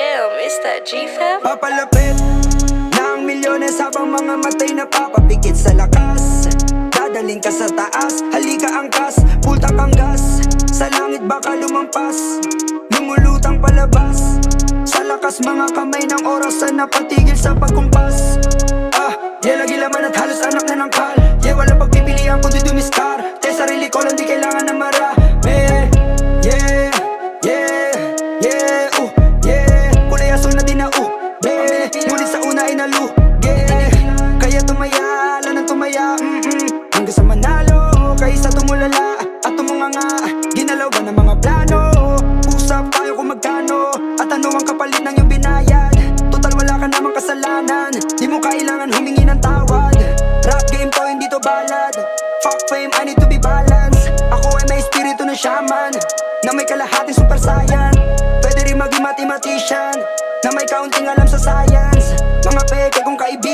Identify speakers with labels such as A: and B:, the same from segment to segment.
A: that G-Fam?
B: Papalapit ng milyones habang mga matay na papapikit sa lakas. Dadaling ka sa taas, halika angkas, pultak ang gas. Sa langit baka lumampas, lumulutang palabas. Sa lakas mga kamay ng oras na napatigil sa pagkumpas. Ah, yeah lagi laman yeah Kaya tumaya, ala nang tumaya, mm-mm. Hanggang sa manalo, kaysa tumulala At tumunganga, ginalaw ng mga plano Usap tayo kung magkano. At ano ang kapalit ng iyong binayad Total wala ka namang kasalanan. Di mo kailangan humingi ng tawad. Rap game to, hindi to balad Fuck fame, I need to be balanced. Ako ay may espiritu ng shaman Na may kalahating super saiyan. Pwede rin maging mathematician Na may kaunting alam sa science Mga peke kong kaibigan Di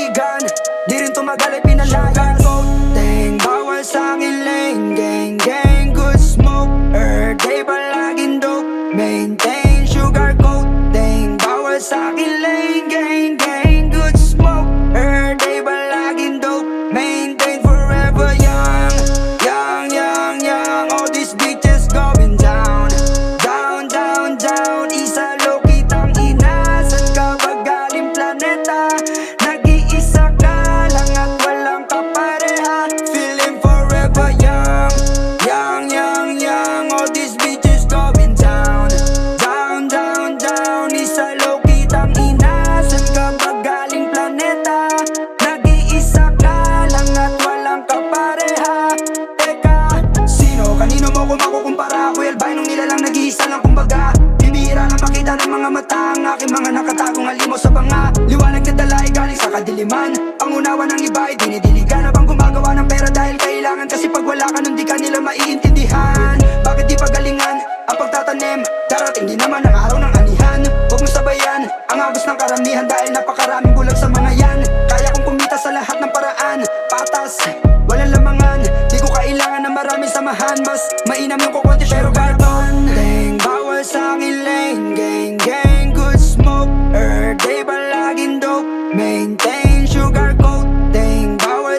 B: Nakikita ng mga mata ang aking mga nakatagong alimo sa banga Liwanag na dalay galing sa kadiliman. Ang unawa ng iba ay dinidiligan. Habang gumagawa ng pera dahil kailangan. Kasi pag wala ka nun di ka nila maiintindihan. Bakit di pagalingan ang pagtatanim? Darating din naman ang araw ng anihan. Huwag mong sabayan ang agos ng karamihan Dahil napakaraming bulag sa mga yan. Kaya kong kumita sa lahat ng paraan. Patas, walang lamangan. Di ko kailangan ng maraming samahan. Mas mainam yung kukunti pero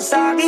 B: sorry.